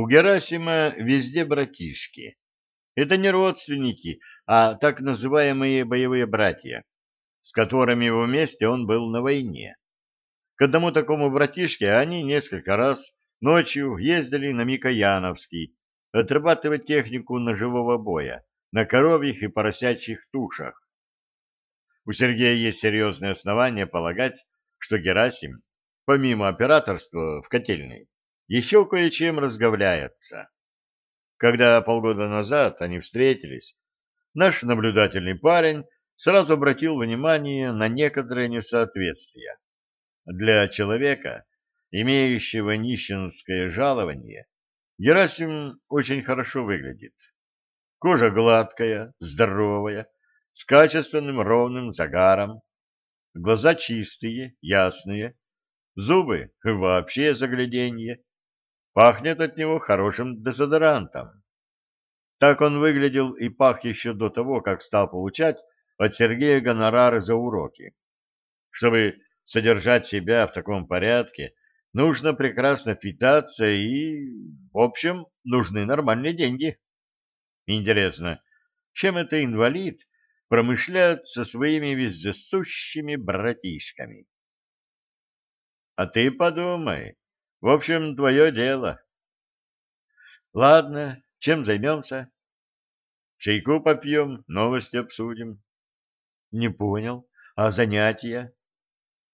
У Герасима везде братишки. Это не родственники, а так называемые боевые братья, с которыми вместе он был на войне. К одному такому братишке они несколько раз ночью ездили на Микояновский отрабатывать технику ножевого боя на коровьих и поросячьих тушах. У Сергея есть серьезные основания полагать, что Герасим, помимо операторства в котельной, еще кое-чем разговляется. Когда полгода назад они встретились, наш наблюдательный парень сразу обратил внимание на некоторые несоответствия. Для человека, имеющего нищенское жалование, Герасим очень хорошо выглядит. Кожа гладкая, здоровая, с качественным ровным загаром, глаза чистые, ясные, зубы вообще загляденье, Пахнет от него хорошим дезодорантом. Так он выглядел и пах еще до того, как стал получать от Сергея гонорары за уроки. Чтобы содержать себя в таком порядке, нужно прекрасно питаться и, в общем, нужны нормальные деньги. Интересно, чем это инвалид промышляет со своими вездесущими братишками? А ты подумай, в общем, твое дело. Ладно, чем займемся? Чайку попьем, новости обсудим. Не понял. А занятия?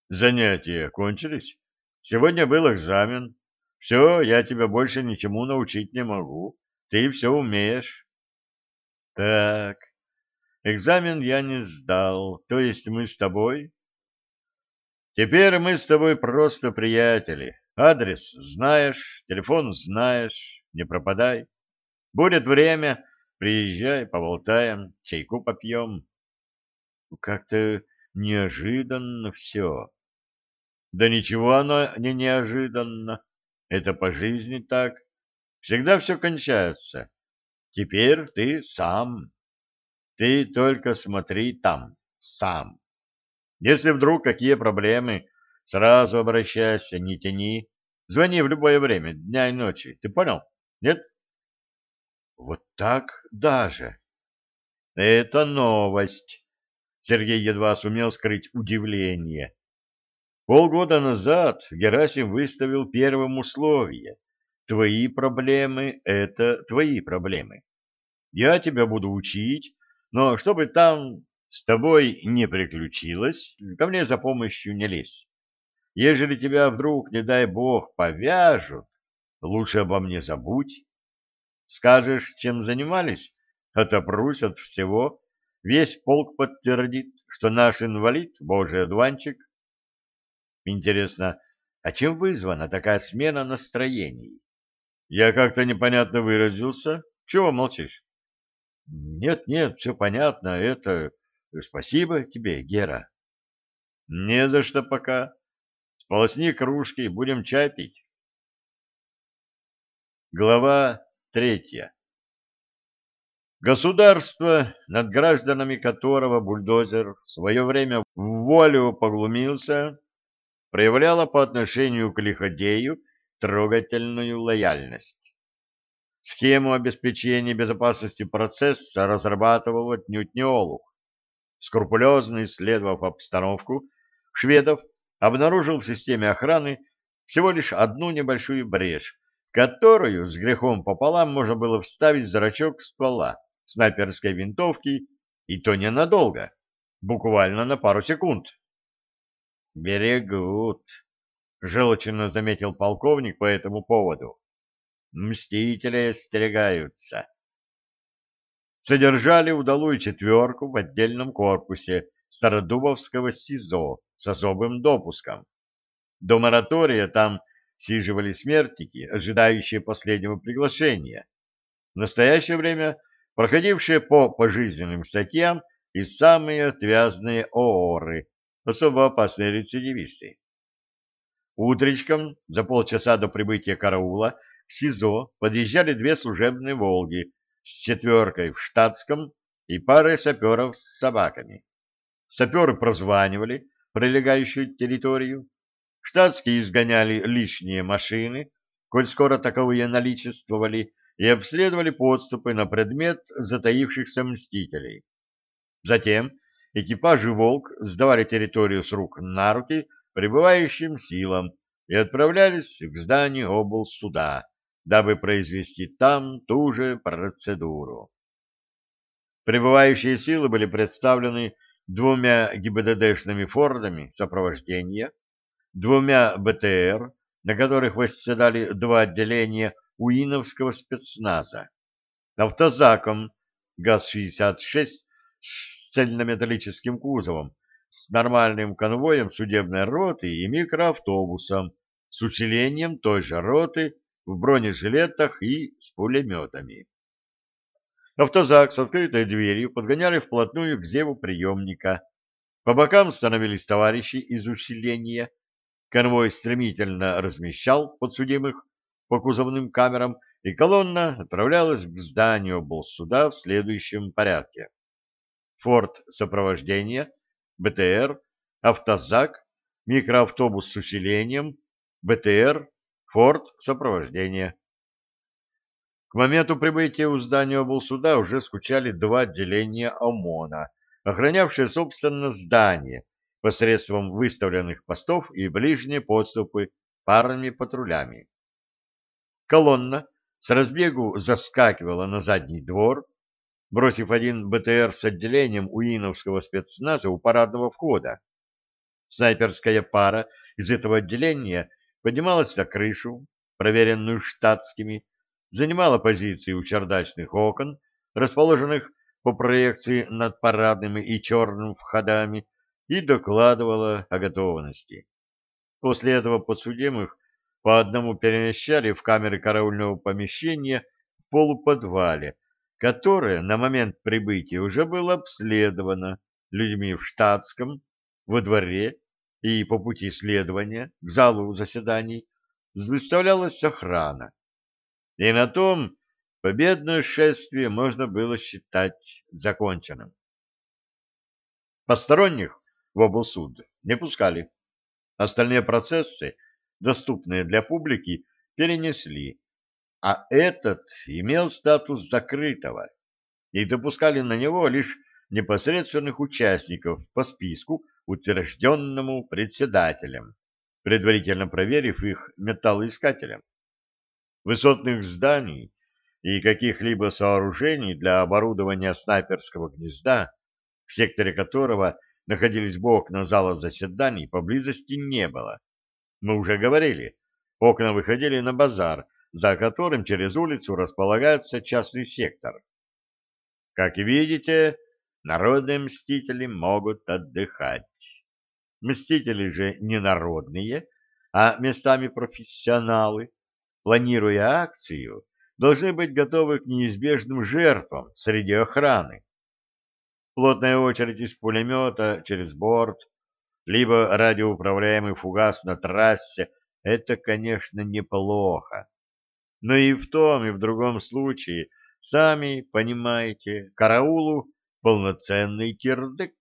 Занятия кончились. Сегодня был экзамен. Все, я тебя больше ничему научить не могу. Ты все умеешь. Так, экзамен я не сдал. То есть мы с тобой? Теперь мы с тобой просто приятели. Адрес знаешь, телефон знаешь, не пропадай. Будет время, приезжай, поболтаем, чайку попьем. Как-то неожиданно все. Да ничего оно не неожиданно. Это по жизни так. Всегда все кончается. Теперь ты сам. Ты только смотри там, сам. Если вдруг какие проблемы, Сразу обращайся, не тяни. Звони в любое время, дня и ночи. Ты понял? Нет? Вот так даже. Это новость. Сергей едва сумел скрыть удивление. Полгода назад Герасим выставил первым условие. Твои проблемы — это твои проблемы. Я тебя буду учить, но чтобы там с тобой не приключилось, ко мне за помощью не лезь. Ежели тебя вдруг, не дай бог, повяжут, лучше обо мне забудь. Скажешь, чем занимались, отопрусь от всего. Весь полк подтвердит, что наш инвалид — божий одуванчик. Интересно, а чем вызвана такая смена настроений? Я как-то непонятно выразился. Чего молчишь? Нет, нет, все понятно. Это... Спасибо тебе, Гера. Не за что пока. Сполосни кружки, будем чай пить. Глава третья. Государство, над гражданами которого бульдозер в свое время в волю поглумился, проявляло по отношению к лиходею трогательную лояльность. Схему обеспечения безопасности процесса разрабатывал отнюдь не Олух. Скрупулезно исследовав обстановку, шведов обнаружил в системе охраны всего лишь одну небольшую брешь, которую с грехом пополам можно было вставить зрачок ствола снайперской винтовки, и то ненадолго, буквально на пару секунд. «Берегут», — желчно заметил полковник по этому поводу. «Мстители остерегаются». Содержали удалую четверку в отдельном корпусе Стародубовского СИЗО с особым допуском. До моратория там сиживали смертники, ожидающие последнего приглашения. В настоящее время проходившие по пожизненным статьям и самые отвязные ООРы, особо опасные рецидивисты. Утречком, за полчаса до прибытия караула, к СИЗО подъезжали две служебные «Волги» с четверкой в штатском и парой саперов с собаками. Саперы прозванивали прилегающую территорию, штатские изгоняли лишние машины, коль скоро таковые наличествовали, и обследовали подступы на предмет затаившихся мстителей. Затем экипажи «Волк» сдавали территорию с рук на руки прибывающим силам и отправлялись к зданию облсуда, дабы произвести там ту же процедуру. Прибывающие силы были представлены двумя ГИБДДшными фордами сопровождения, двумя БТР, на которых восседали два отделения уиновского спецназа, автозаком ГАЗ-66 с цельнометаллическим кузовом, с нормальным конвоем судебной роты и микроавтобусом с усилением той же роты в бронежилетах и с пулеметами. Автозак с открытой дверью подгоняли вплотную к зеву приемника. По бокам становились товарищи из усиления. Конвой стремительно размещал подсудимых по кузовным камерам, и колонна отправлялась к зданию облсуда в следующем порядке. Форт сопровождения, БТР, автозак, микроавтобус с усилением, БТР, форт сопровождения. К моменту прибытия у здания облсуда уже скучали два отделения ОМОНа, охранявшие, собственно, здание посредством выставленных постов и ближние подступы парными патрулями. Колонна с разбегу заскакивала на задний двор, бросив один БТР с отделением уиновского спецназа у парадного входа. Снайперская пара из этого отделения поднималась на крышу, проверенную штатскими, занимала позиции у чердачных окон, расположенных по проекции над парадными и черным входами, и докладывала о готовности. После этого подсудимых по одному перемещали в камеры караульного помещения в полуподвале, которое на момент прибытия уже было обследовано людьми в штатском, во дворе и по пути следования к залу заседаний выставлялась охрана. И на том победное шествие можно было считать законченным. Посторонних в облсуд не пускали. Остальные процессы доступные для публики, перенесли, а этот имел статус закрытого, и допускали на него лишь непосредственных участников по списку, утвержденному председателем, предварительно проверив их металлоискателем. Высотных зданий и каких-либо сооружений для оборудования снайперского гнезда, в секторе которого находились бы окна зала заседаний, поблизости не было. Мы уже говорили, окна выходили на базар, за которым через улицу располагается частный сектор. Как видите, народные мстители могут отдыхать. Мстители же не народные, а местами профессионалы, планируя акцию, должны быть готовы к неизбежным жертвам среди охраны. Плотная очередь из пулемета через борт, либо радиоуправляемый фугас на трассе — это, конечно, неплохо. Но и в том, и в другом случае, сами понимаете, караулу полноценный кирдык.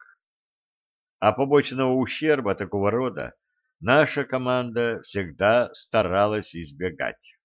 А побочного ущерба такого рода наша команда всегда старалась избегать.